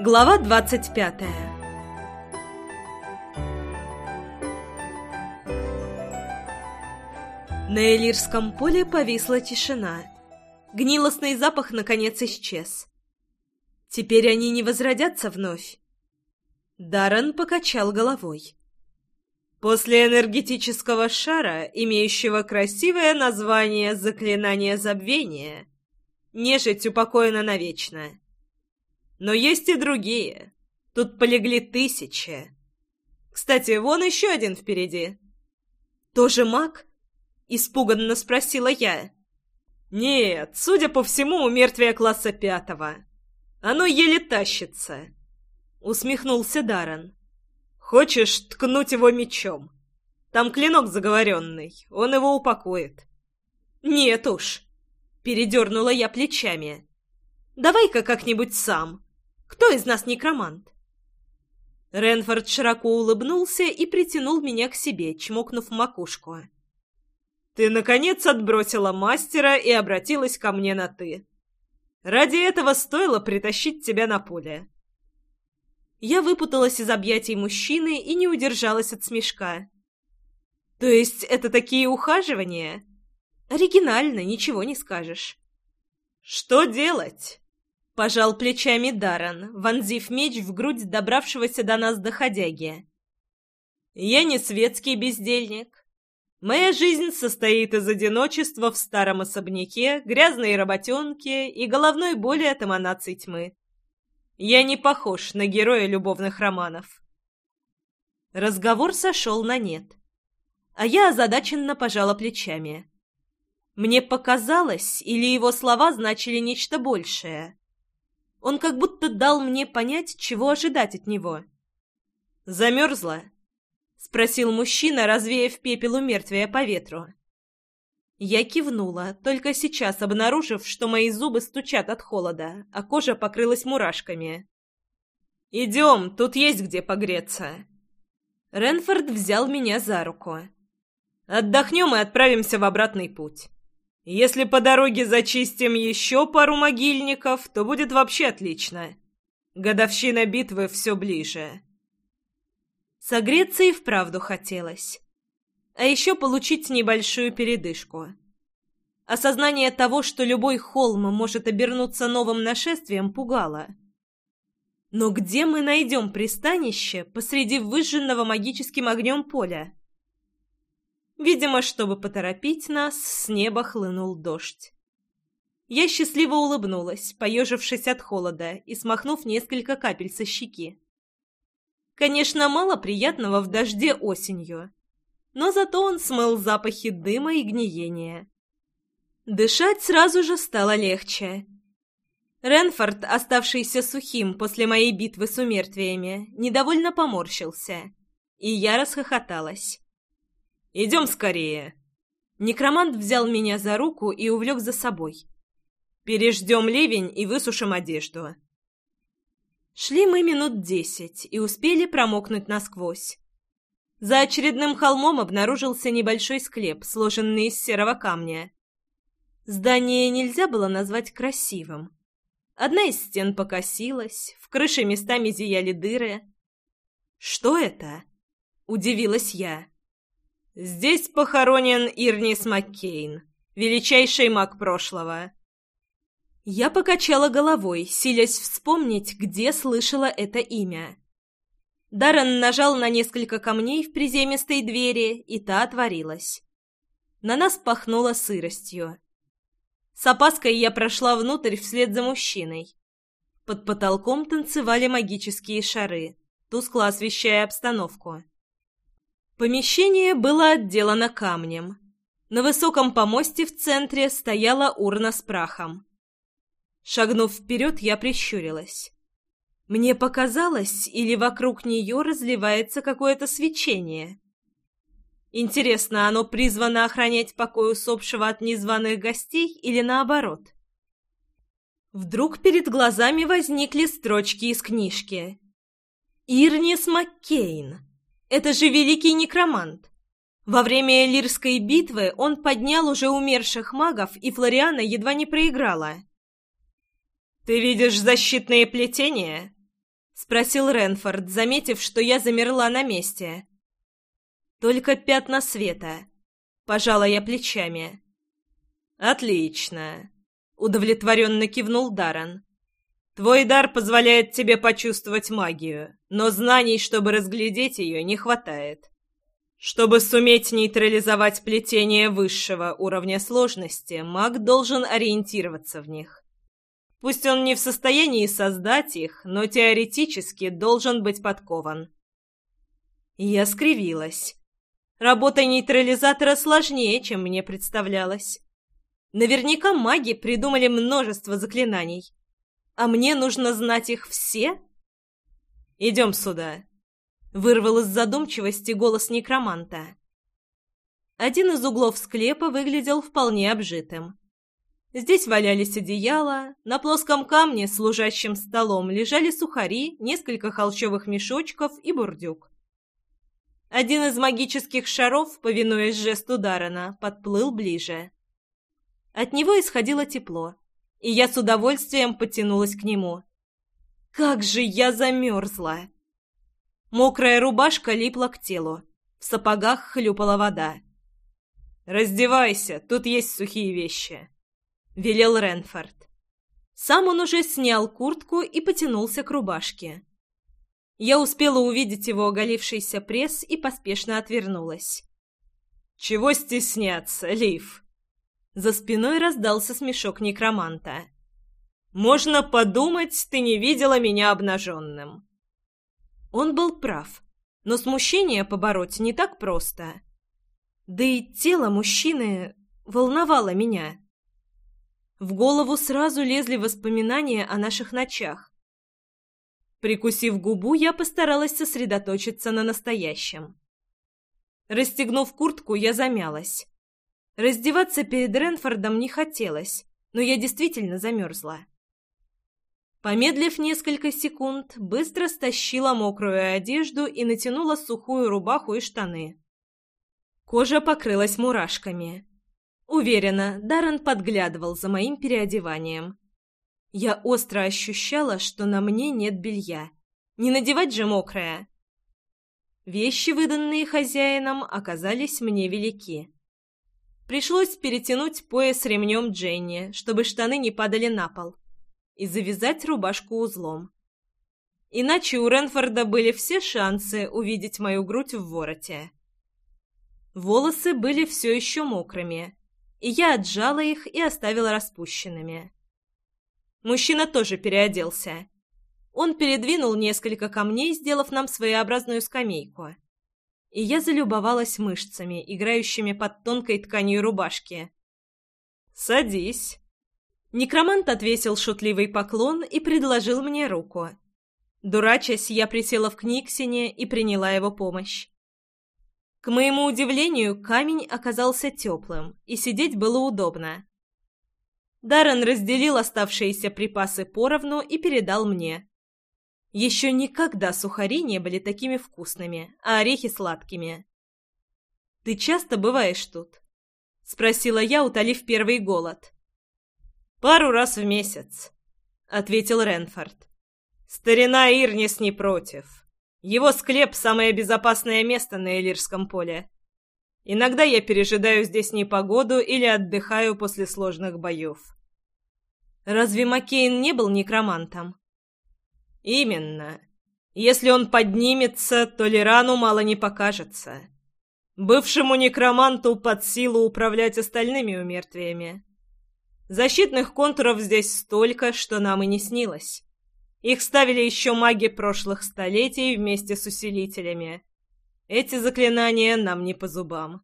Глава 25 На Элирском поле повисла тишина. Гнилостный запах наконец исчез. Теперь они не возродятся вновь. Даррен покачал головой. После энергетического шара, имеющего красивое название «Заклинание забвения», нежить упокоена навечно. Но есть и другие. Тут полегли тысячи. Кстати, вон еще один впереди. Тоже маг? Испуганно спросила я. Нет, судя по всему, у мертвия класса пятого. Оно еле тащится. Усмехнулся Даран. Хочешь ткнуть его мечом? Там клинок заговоренный, он его упокоит. Нет уж. Передернула я плечами. Давай-ка как-нибудь сам. Кто из нас некромант?» Ренфорд широко улыбнулся и притянул меня к себе, чмокнув макушку. «Ты, наконец, отбросила мастера и обратилась ко мне на «ты». Ради этого стоило притащить тебя на поле». Я выпуталась из объятий мужчины и не удержалась от смешка. «То есть это такие ухаживания?» «Оригинально, ничего не скажешь». «Что делать?» Пожал плечами Даррен, вонзив меч в грудь добравшегося до нас доходяги. «Я не светский бездельник. Моя жизнь состоит из одиночества в старом особняке, грязной работенки и головной боли от эманаций тьмы. Я не похож на героя любовных романов». Разговор сошел на нет, а я озадаченно пожала плечами. Мне показалось, или его слова значили нечто большее. Он как будто дал мне понять, чего ожидать от него. «Замерзла?» — спросил мужчина, развеяв пепел у мертвия по ветру. Я кивнула, только сейчас обнаружив, что мои зубы стучат от холода, а кожа покрылась мурашками. «Идем, тут есть где погреться». Ренфорд взял меня за руку. «Отдохнем и отправимся в обратный путь». Если по дороге зачистим еще пару могильников, то будет вообще отлично. Годовщина битвы все ближе. Согреться и вправду хотелось. А еще получить небольшую передышку. Осознание того, что любой холм может обернуться новым нашествием, пугало. Но где мы найдем пристанище посреди выжженного магическим огнем поля? Видимо, чтобы поторопить нас, с неба хлынул дождь. Я счастливо улыбнулась, поежившись от холода и смахнув несколько капель со щеки. Конечно, мало приятного в дожде осенью, но зато он смыл запахи дыма и гниения. Дышать сразу же стало легче. Ренфорд, оставшийся сухим после моей битвы с умертвиями, недовольно поморщился, и я расхохоталась. Идем скорее!» Некромант взял меня за руку и увлек за собой. «Переждем ливень и высушим одежду». Шли мы минут десять и успели промокнуть насквозь. За очередным холмом обнаружился небольшой склеп, сложенный из серого камня. Здание нельзя было назвать красивым. Одна из стен покосилась, в крыше местами зияли дыры. «Что это?» — удивилась я. Здесь похоронен Ирнис Маккейн, величайший маг прошлого. Я покачала головой, силясь вспомнить, где слышала это имя. Даррен нажал на несколько камней в приземистой двери, и та отворилась. На нас пахнуло сыростью. С опаской я прошла внутрь вслед за мужчиной. Под потолком танцевали магические шары, тускло освещая обстановку. Помещение было отделано камнем. На высоком помосте в центре стояла урна с прахом. Шагнув вперед, я прищурилась. Мне показалось, или вокруг нее разливается какое-то свечение. Интересно, оно призвано охранять покой усопшего от незваных гостей или наоборот? Вдруг перед глазами возникли строчки из книжки. «Ирнис Маккейн. Это же великий некромант. Во время Элирской битвы он поднял уже умерших магов, и Флориана едва не проиграла. «Ты видишь защитные плетения?» — спросил Ренфорд, заметив, что я замерла на месте. «Только пятна света», — пожала я плечами. «Отлично», — удовлетворенно кивнул Даррен. Твой дар позволяет тебе почувствовать магию, но знаний, чтобы разглядеть ее, не хватает. Чтобы суметь нейтрализовать плетение высшего уровня сложности, маг должен ориентироваться в них. Пусть он не в состоянии создать их, но теоретически должен быть подкован. Я скривилась. Работа нейтрализатора сложнее, чем мне представлялось. Наверняка маги придумали множество заклинаний а мне нужно знать их все? Идем сюда. Вырвал из задумчивости голос некроманта. Один из углов склепа выглядел вполне обжитым. Здесь валялись одеяла, на плоском камне, служащем столом, лежали сухари, несколько холщовых мешочков и бурдюк. Один из магических шаров, повинуясь жесту Дарана, подплыл ближе. От него исходило тепло и я с удовольствием потянулась к нему. Как же я замерзла! Мокрая рубашка липла к телу, в сапогах хлюпала вода. «Раздевайся, тут есть сухие вещи», — велел Ренфорд. Сам он уже снял куртку и потянулся к рубашке. Я успела увидеть его оголившийся пресс и поспешно отвернулась. «Чего стесняться, Лив?» За спиной раздался смешок некроманта. «Можно подумать, ты не видела меня обнаженным!» Он был прав, но смущение побороть не так просто. Да и тело мужчины волновало меня. В голову сразу лезли воспоминания о наших ночах. Прикусив губу, я постаралась сосредоточиться на настоящем. Расстегнув куртку, я замялась. Раздеваться перед Ренфордом не хотелось, но я действительно замерзла. Помедлив несколько секунд, быстро стащила мокрую одежду и натянула сухую рубаху и штаны. Кожа покрылась мурашками. Уверена, Даррен подглядывал за моим переодеванием. Я остро ощущала, что на мне нет белья. Не надевать же мокрое. Вещи, выданные хозяином, оказались мне велики. Пришлось перетянуть пояс ремнем Дженни, чтобы штаны не падали на пол, и завязать рубашку узлом. Иначе у Ренфорда были все шансы увидеть мою грудь в вороте. Волосы были все еще мокрыми, и я отжала их и оставила распущенными. Мужчина тоже переоделся. Он передвинул несколько камней, сделав нам своеобразную скамейку — и я залюбовалась мышцами, играющими под тонкой тканью рубашки. «Садись!» Некромант отвесил шутливый поклон и предложил мне руку. Дурачась, я присела в книгсине и приняла его помощь. К моему удивлению, камень оказался теплым, и сидеть было удобно. Даррен разделил оставшиеся припасы поровну и передал мне. Еще никогда сухари не были такими вкусными, а орехи сладкими. «Ты часто бываешь тут?» — спросила я, утолив первый голод. «Пару раз в месяц», — ответил Ренфорд. «Старина Ирнис не против. Его склеп — самое безопасное место на Элирском поле. Иногда я пережидаю здесь непогоду или отдыхаю после сложных боев». «Разве Маккейн не был некромантом?» Именно. Если он поднимется, то Лирану мало не покажется. Бывшему некроманту под силу управлять остальными умертвиями. Защитных контуров здесь столько, что нам и не снилось. Их ставили еще маги прошлых столетий вместе с усилителями. Эти заклинания нам не по зубам.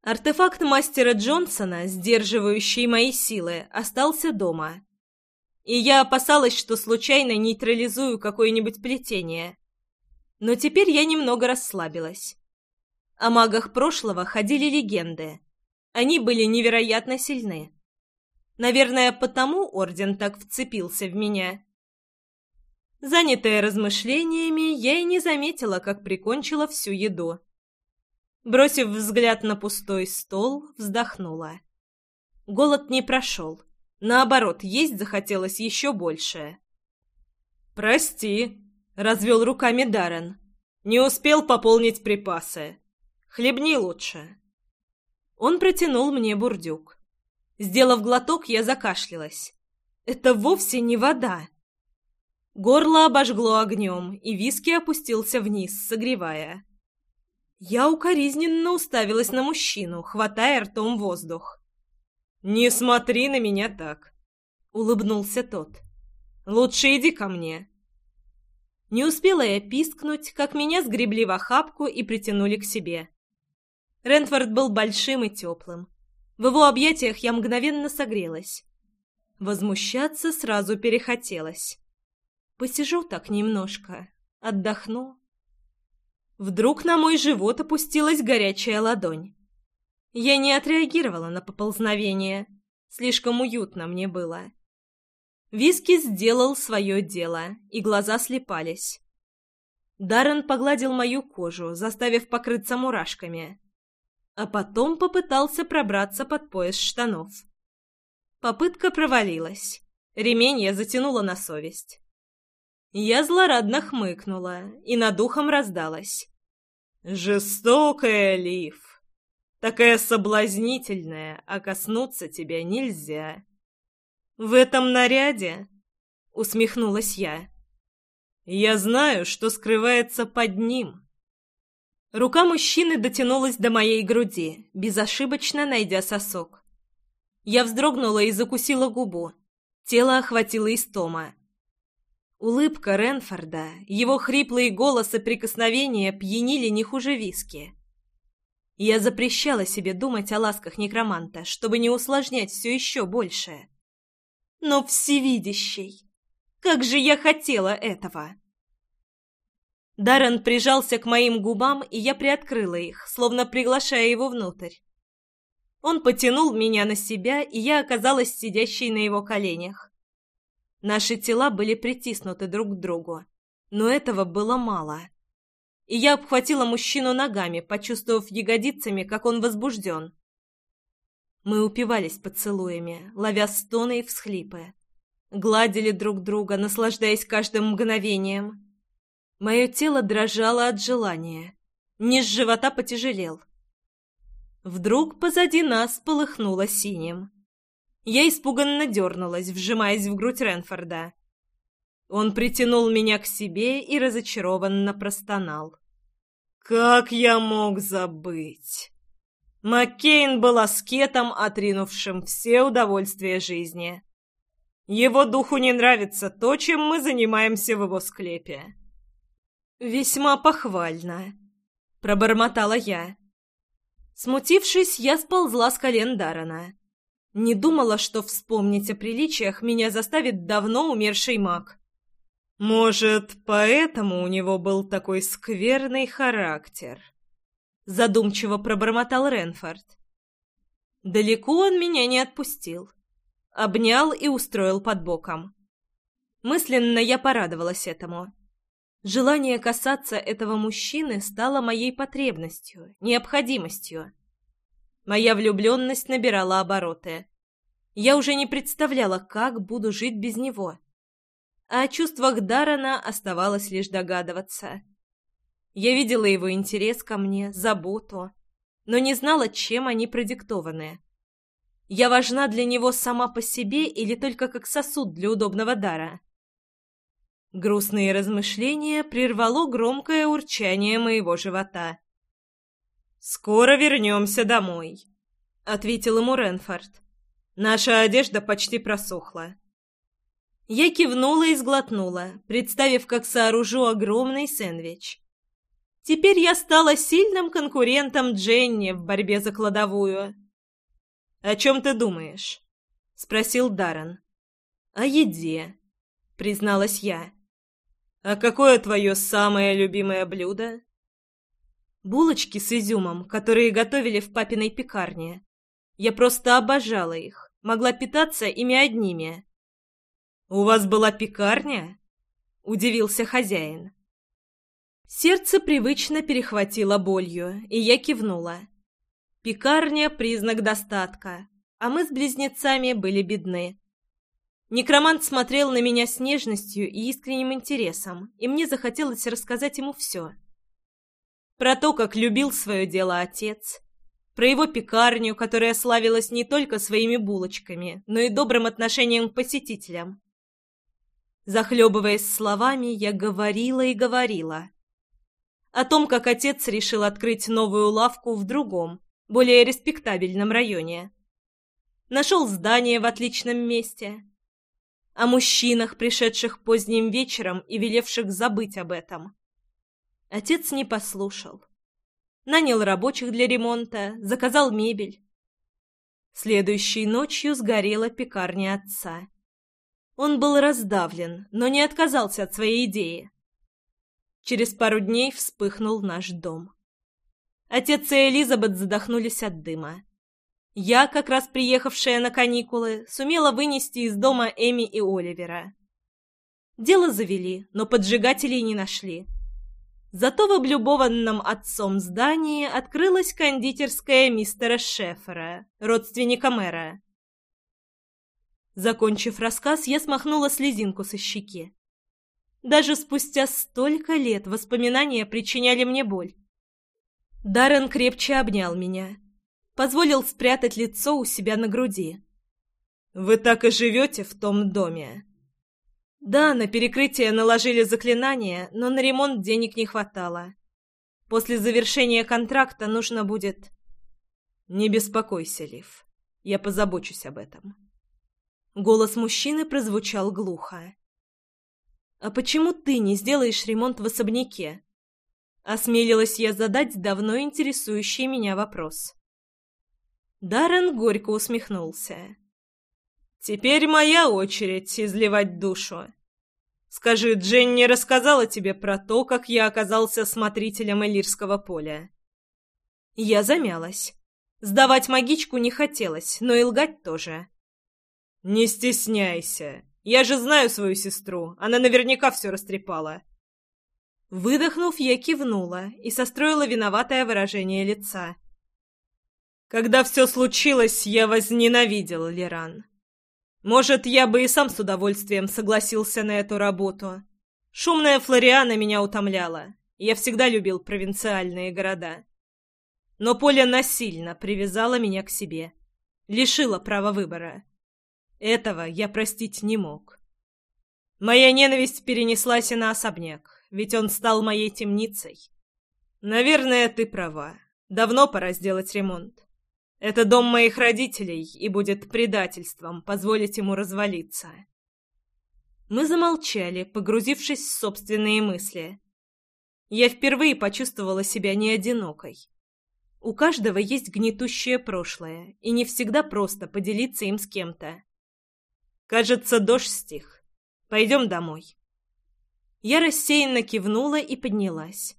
Артефакт мастера Джонсона, сдерживающий мои силы, остался дома и я опасалась, что случайно нейтрализую какое-нибудь плетение. Но теперь я немного расслабилась. О магах прошлого ходили легенды. Они были невероятно сильны. Наверное, потому Орден так вцепился в меня. Занятая размышлениями, я и не заметила, как прикончила всю еду. Бросив взгляд на пустой стол, вздохнула. Голод не прошел. Наоборот, есть захотелось еще больше. «Прости», — развел руками Даррен. «Не успел пополнить припасы. Хлебни лучше». Он протянул мне бурдюк. Сделав глоток, я закашлялась. «Это вовсе не вода». Горло обожгло огнем, и виски опустился вниз, согревая. Я укоризненно уставилась на мужчину, хватая ртом воздух. «Не смотри на меня так!» — улыбнулся тот. «Лучше иди ко мне!» Не успела я пискнуть, как меня сгребли в охапку и притянули к себе. Ренфорд был большим и теплым. В его объятиях я мгновенно согрелась. Возмущаться сразу перехотелось. Посижу так немножко, отдохну. Вдруг на мой живот опустилась горячая ладонь. Я не отреагировала на поползновение. Слишком уютно мне было. Виски сделал свое дело, и глаза слепались. Даррен погладил мою кожу, заставив покрыться мурашками. А потом попытался пробраться под пояс штанов. Попытка провалилась. Ремень я затянула на совесть. Я злорадно хмыкнула и над ухом раздалась. «Жестокая, Лив!» такая соблазнительная, а коснуться тебя нельзя. В этом наряде усмехнулась я. Я знаю, что скрывается под ним. Рука мужчины дотянулась до моей груди, безошибочно найдя сосок. Я вздрогнула и закусила губу. Тело охватило истома. Улыбка Ренфорда, его хриплые голос прикосновения пьянили не хуже виски. Я запрещала себе думать о ласках некроманта, чтобы не усложнять все еще большее. Но всевидящий! Как же я хотела этого! Даррен прижался к моим губам, и я приоткрыла их, словно приглашая его внутрь. Он потянул меня на себя, и я оказалась сидящей на его коленях. Наши тела были притиснуты друг к другу, но этого было мало и я обхватила мужчину ногами, почувствовав ягодицами, как он возбужден. Мы упивались поцелуями, ловя стоны и всхлипы. Гладили друг друга, наслаждаясь каждым мгновением. Мое тело дрожало от желания. Низ живота потяжелел. Вдруг позади нас полыхнуло синим. Я испуганно дернулась, вжимаясь в грудь Ренфорда. Он притянул меня к себе и разочарованно простонал. «Как я мог забыть?» Маккейн был аскетом, отринувшим все удовольствия жизни. Его духу не нравится то, чем мы занимаемся в его склепе. «Весьма похвально», — пробормотала я. Смутившись, я сползла с колен Дарана. Не думала, что вспомнить о приличиях меня заставит давно умерший маг. Может, поэтому у него был такой скверный характер. Задумчиво пробормотал Ренфорд. Далеко он меня не отпустил. Обнял и устроил под боком. Мысленно я порадовалась этому. Желание касаться этого мужчины стало моей потребностью, необходимостью. Моя влюбленность набирала обороты. Я уже не представляла, как буду жить без него. — а о чувствах Дарана оставалось лишь догадываться. Я видела его интерес ко мне, заботу, но не знала, чем они продиктованы. Я важна для него сама по себе или только как сосуд для удобного дара? Грустные размышления прервало громкое урчание моего живота. «Скоро вернемся домой», — ответил ему Ренфорд. «Наша одежда почти просохла». Я кивнула и сглотнула, представив, как сооружу огромный сэндвич. Теперь я стала сильным конкурентом Дженни в борьбе за кладовую. «О чем ты думаешь?» — спросил Даррен. «О еде», — призналась я. «А какое твое самое любимое блюдо?» Булочки с изюмом, которые готовили в папиной пекарне. Я просто обожала их, могла питаться ими одними. «У вас была пекарня?» – удивился хозяин. Сердце привычно перехватило болью, и я кивнула. Пекарня – признак достатка, а мы с близнецами были бедны. Некромант смотрел на меня с нежностью и искренним интересом, и мне захотелось рассказать ему все. Про то, как любил свое дело отец, про его пекарню, которая славилась не только своими булочками, но и добрым отношением к посетителям, захлебываясь словами, я говорила и говорила. О том, как отец решил открыть новую лавку в другом, более респектабельном районе. Нашел здание в отличном месте. О мужчинах, пришедших поздним вечером и велевших забыть об этом. Отец не послушал. Нанял рабочих для ремонта, заказал мебель. Следующей ночью сгорела пекарня отца. Он был раздавлен, но не отказался от своей идеи. Через пару дней вспыхнул наш дом. Отец и Элизабет задохнулись от дыма. Я, как раз приехавшая на каникулы, сумела вынести из дома Эми и Оливера. Дело завели, но поджигателей не нашли. Зато в облюбованном отцом здании открылась кондитерская мистера Шефера, родственника мэра. Закончив рассказ, я смахнула слезинку со щеки. Даже спустя столько лет воспоминания причиняли мне боль. Даррен крепче обнял меня, позволил спрятать лицо у себя на груди. «Вы так и живете в том доме?» Да, на перекрытие наложили заклинание, но на ремонт денег не хватало. После завершения контракта нужно будет... Не беспокойся, Лив. Я позабочусь об этом. Голос мужчины прозвучал глухо. «А почему ты не сделаешь ремонт в особняке?» Осмелилась я задать давно интересующий меня вопрос. Даррен горько усмехнулся. «Теперь моя очередь изливать душу. Скажи, Дженни рассказала тебе про то, как я оказался смотрителем Элирского поля?» Я замялась. Сдавать магичку не хотелось, но и лгать тоже. «Не стесняйся. Я же знаю свою сестру. Она наверняка все растрепала». Выдохнув, я кивнула и состроила виноватое выражение лица. «Когда все случилось, я возненавидел Леран. Может, я бы и сам с удовольствием согласился на эту работу. Шумная Флориана меня утомляла. Я всегда любил провинциальные города. Но поле насильно привязало меня к себе. лишило права выбора». Этого я простить не мог. Моя ненависть перенеслась и на особняк, ведь он стал моей темницей. Наверное, ты права. Давно пора сделать ремонт. Это дом моих родителей, и будет предательством позволить ему развалиться. Мы замолчали, погрузившись в собственные мысли. Я впервые почувствовала себя не одинокой. У каждого есть гнетущее прошлое, и не всегда просто поделиться им с кем-то. Кажется, дождь стих. Пойдем домой. Я рассеянно кивнула и поднялась.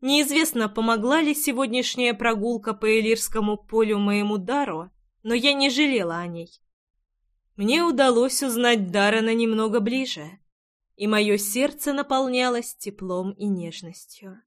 Неизвестно, помогла ли сегодняшняя прогулка по Элирскому полю моему Дару, но я не жалела о ней. Мне удалось узнать Дарана немного ближе, и мое сердце наполнялось теплом и нежностью.